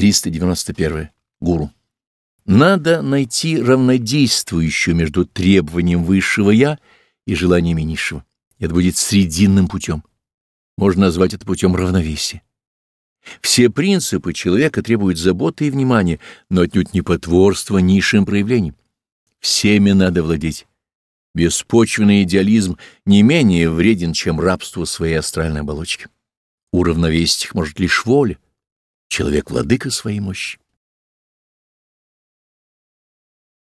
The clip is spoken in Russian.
391. Гуру. Надо найти равнодействующую между требованием высшего «я» и желаниями низшего. Это будет срединным путем. Можно назвать это путем равновесия. Все принципы человека требуют заботы и внимания, но отнюдь не потворства низшим проявлениям. Всеми надо владеть. Беспочвенный идеализм не менее вреден, чем рабство своей астральной оболочки. Уравновесить их может лишь воля. Человек — владыка своей мощи.